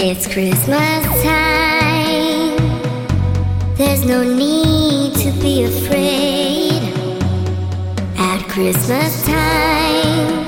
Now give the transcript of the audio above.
It's Christmas time. There's no need to be afraid. At Christmas time,